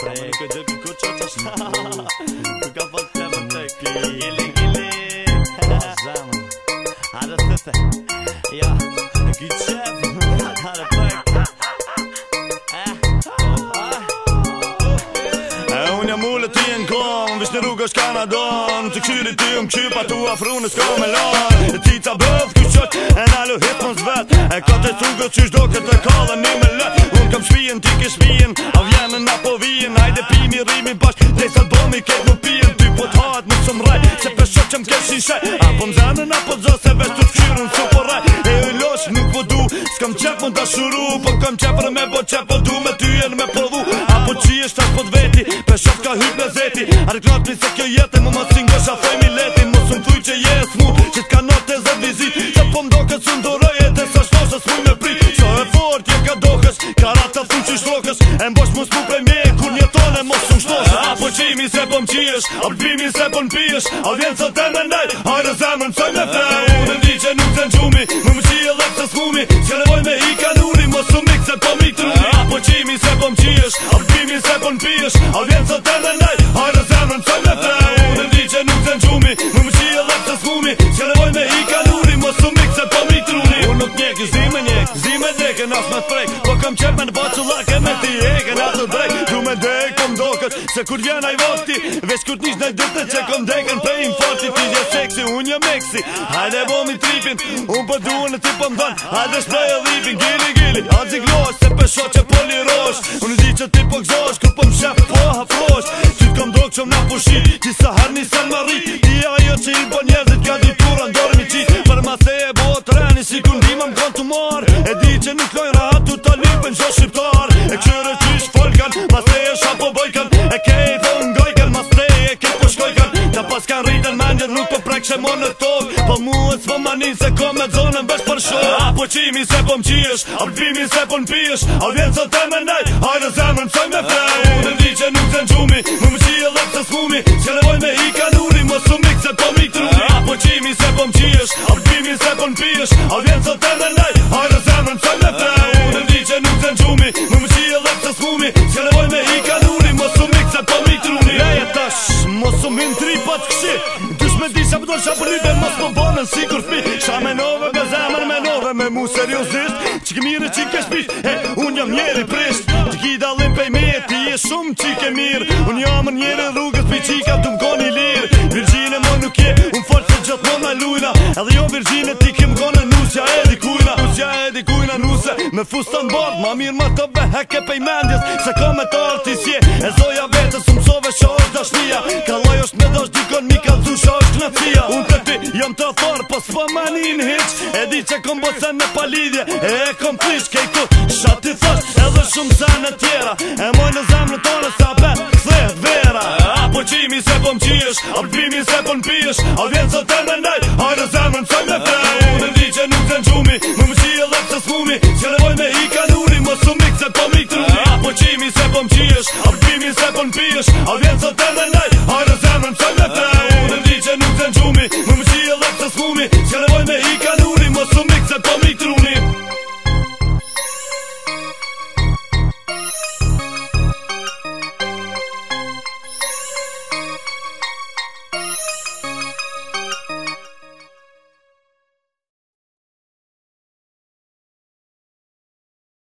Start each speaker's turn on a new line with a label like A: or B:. A: prej Nuk e dhe ku kur qo qo shka ka fëtë të më jo. të kli Gili, gili Zemë Hare së të Ja Ki qep Hare për Në rrugë është Kanadon Të këshyri ty më qypa Tu afru në s'ko me lon Ti ta bëf kështë E nalu hitë më zvet E këtë e qështë pimi rimi bashk Dhe sa të bomi ke në pijen ty po t'hat më shumë raj Se për shok që më kesh një shaj Apo më zanën apo të zose vesh të të këshirë në super raj E u losh nuk po du S'kam qep më të shuru Po kam qep rë me po qep po du Me ty e në me po A Apo qi e shtas po t'veti Për shok ka hyt me zeti A klat një se kjo jetë Më më të singë është a fej leti Më jes mu së po ndoroj E fort, je jo po qimi se po mqiesh A se po npiesh A vjen së të me nëjt A i rëzemë në e unë ndi që nuk të në gjumi Më më qie dhe këtë skumi Që në me i kanuri Më së mikë se po i truni A po qimi se po mqiesh A bimi se po npiesh A vjen së të me nëjt A i rëzemë në cëjnë e fej Në unë ndi që nuk të në gjumi Më më qie dhe këtë skumi Që në boj me i kanuri Më së mikë se po mikë truni plot Se kur vjen aj voti Vesh kur t'nish nëj dërte që kom dreken për infoti Ti gje seksi, unë jë meksi Hajde bo mi tripin Unë për po duën e ti për po mdan Hajde shprej e dhipin Gili, gili, a zik losh Se për shoq e poli rosh Unë zi që ti për gzosh Kur për më shep po hafosh Ty t'kom drog që më në pushi Ti se harni se më rri Ti ajo që i bo njerëzit Ka di tura dormi qit Për ma se e bo treni Si kundima më kon të që më në tol Po muë e po s'pëm se kom me zonën vesh për shumë A po qimi se po m'qiesh, a përvimi po se po n'pish A vjenë së te me nejt, hajnë zemën pësoj me fej Unë e di që nuk zënë gjumi, më më qie lëpë se s'fumi Që levoj me i kaluri, më su mikë se po mi truni A po qimi se po m'qiesh, a përvimi po se po n'pish A vjenë së te me nejt, hajnë zemën pësoj me fej Unë e di që nuk zënë gjumi, më më qie lëpë se s'fumi min tri pa po të kësi Dys me di qa pëdoj qa përri dhe mos më bonën si kur fmi Qa me nove me zemën me nove me mu seriosisht Qik mirë qik e shpish e unë jam njeri prisht Qik i dalim pej me ti e shumë qik e mirë Unë jam njeri rrugës për qika du lirë Virgjine më nuk je unë falë që gjatë më në lujna Edhe jo virgjine ti Me fustë të mbordë, ma mirë më të behe ke pej mendjes Se ka me të arti si e zoja vetës, më sove që është dashnia Ka loj është me dhash dikon, mi ka dhush është knëtësia Unë të pi, jam të atharë, pas po për manin hiq E di që kom bëse me palidje, e e kom plish Kej ku, shë ati thash, edhe shumë zanë e tjera E moj në zemë të tonë, sa be, se vera A po qimi se po më qish, a pimi se po në pish A vjenë së të hajrë